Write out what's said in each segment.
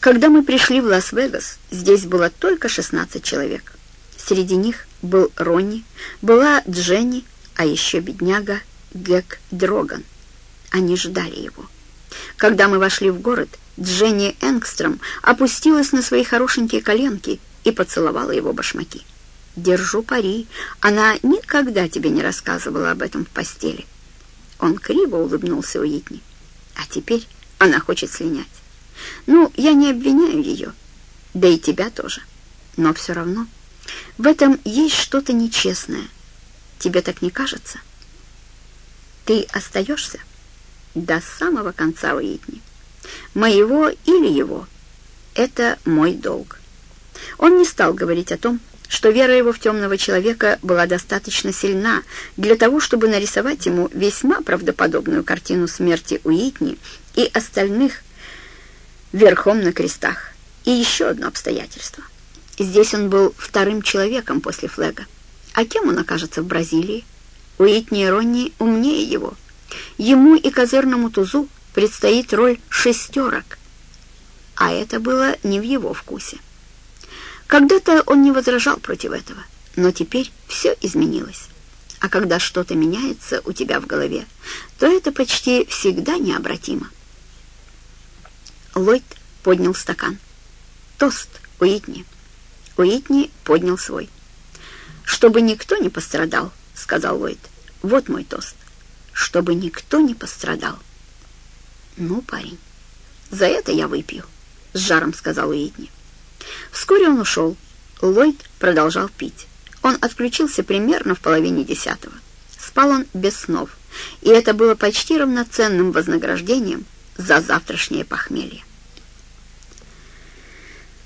Когда мы пришли в Лас-Вегас, здесь было только 16 человек. Среди них был Ронни, была Дженни, а еще бедняга Гек Дроган. Они ждали его. Когда мы вошли в город, Дженни Энгстром опустилась на свои хорошенькие коленки и поцеловала его башмаки. «Держу пари, она никогда тебе не рассказывала об этом в постели». Он криво улыбнулся Уитни. «А теперь она хочет слинять. Ну, я не обвиняю ее, да и тебя тоже. Но все равно в этом есть что-то нечестное. Тебе так не кажется? Ты остаешься до самого конца Уитни. Моего или его. Это мой долг. Он не стал говорить о том, что вера его в темного человека была достаточно сильна для того, чтобы нарисовать ему весьма правдоподобную картину смерти Уитни и остальных верхом на крестах. И еще одно обстоятельство. Здесь он был вторым человеком после Флега. А кем он окажется в Бразилии? Уитни Ронни умнее его. Ему и козырному тузу предстоит роль шестерок, а это было не в его вкусе. Когда-то он не возражал против этого, но теперь все изменилось. А когда что-то меняется у тебя в голове, то это почти всегда необратимо. Ллойд поднял стакан. «Тост, Уитни». Уитни поднял свой. «Чтобы никто не пострадал», — сказал Ллойд. «Вот мой тост. Чтобы никто не пострадал». «Ну, парень, за это я выпью», — с жаром сказал Уитни. Вскоре он ушел. Ллойд продолжал пить. Он отключился примерно в половине десятого. Спал он без снов, и это было почти равноценным вознаграждением за завтрашнее похмелье.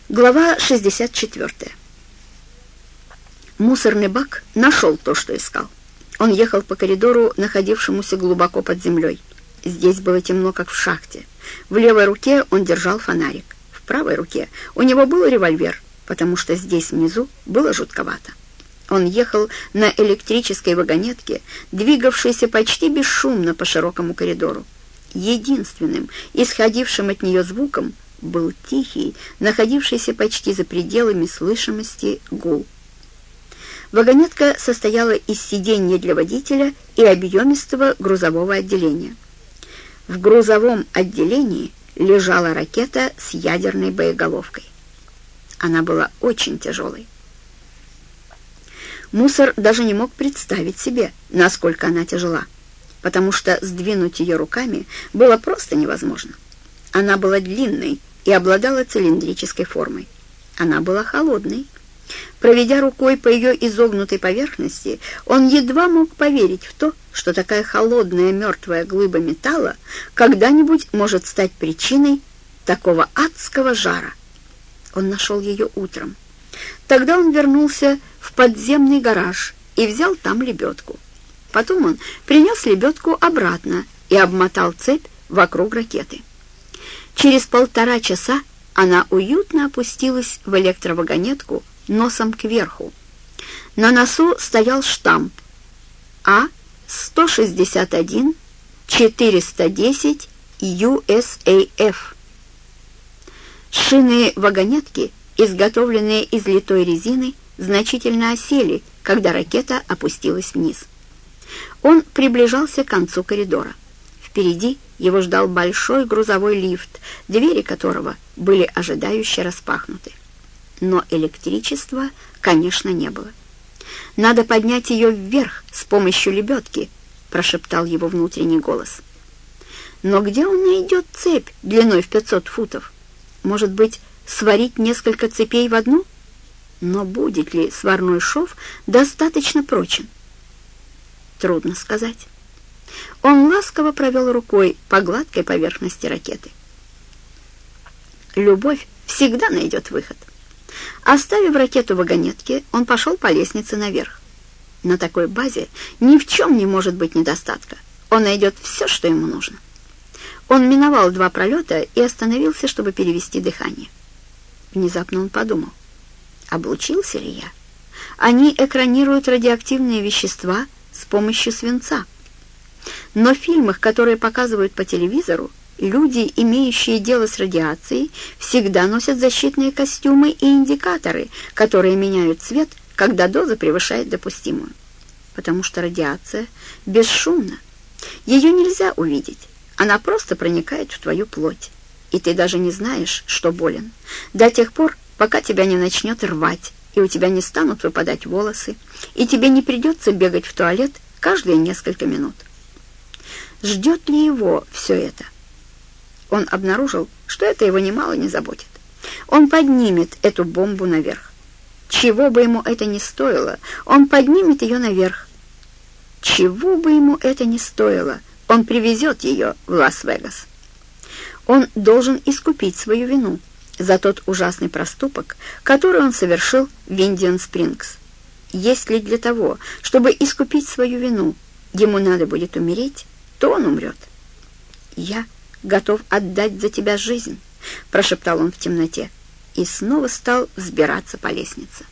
Глава 64. Мусорный бак нашел то, что искал. Он ехал по коридору, находившемуся глубоко под землей. Здесь было темно, как в шахте. В левой руке он держал фонарик правой руке у него был револьвер, потому что здесь внизу было жутковато. Он ехал на электрической вагонетке, двигавшейся почти бесшумно по широкому коридору. Единственным, исходившим от нее звуком, был тихий, находившийся почти за пределами слышимости гул. Вагонетка состояла из сиденья для водителя и объемистого грузового отделения. В грузовом отделении лежала ракета с ядерной боеголовкой. Она была очень тяжелой. Мусор даже не мог представить себе, насколько она тяжела, потому что сдвинуть ее руками было просто невозможно. Она была длинной и обладала цилиндрической формой. Она была холодной. Проведя рукой по ее изогнутой поверхности, он едва мог поверить в то, что такая холодная мертвая глыба металла когда-нибудь может стать причиной такого адского жара. Он нашел ее утром. Тогда он вернулся в подземный гараж и взял там лебедку. Потом он принес лебедку обратно и обмотал цепь вокруг ракеты. Через полтора часа она уютно опустилась в электровагонетку носом кверху. На носу стоял штамп А-161 410 USAF. Шины вагонетки, изготовленные из литой резины, значительно осели, когда ракета опустилась вниз. Он приближался к концу коридора. Впереди его ждал большой грузовой лифт, двери которого были ожидающе распахнуты но электричества, конечно, не было. «Надо поднять ее вверх с помощью лебедки», — прошептал его внутренний голос. «Но где он найдет цепь длиной в 500 футов? Может быть, сварить несколько цепей в одну? Но будет ли сварной шов достаточно прочен? Трудно сказать. Он ласково провел рукой по гладкой поверхности ракеты. Любовь всегда найдет выход. Оставив ракету в вагонетке, он пошел по лестнице наверх. На такой базе ни в чем не может быть недостатка. Он найдет все, что ему нужно. Он миновал два пролета и остановился, чтобы перевести дыхание. Внезапно он подумал, облучился ли я? Они экранируют радиоактивные вещества с помощью свинца. Но в фильмах, которые показывают по телевизору, Люди, имеющие дело с радиацией, всегда носят защитные костюмы и индикаторы, которые меняют цвет, когда доза превышает допустимую. Потому что радиация бесшумна. Ее нельзя увидеть. Она просто проникает в твою плоть. И ты даже не знаешь, что болен. До тех пор, пока тебя не начнет рвать, и у тебя не станут выпадать волосы, и тебе не придется бегать в туалет каждые несколько минут. Ждет ли его все это? Он обнаружил, что это его немало не заботит. Он поднимет эту бомбу наверх. Чего бы ему это ни стоило, он поднимет ее наверх. Чего бы ему это ни стоило, он привезет ее в Лас-Вегас. Он должен искупить свою вину за тот ужасный проступок, который он совершил в Индиан Спрингс. Если для того, чтобы искупить свою вину, ему надо будет умереть, то он умрет. «Я готов отдать за тебя жизнь», — прошептал он в темноте и снова стал взбираться по лестнице.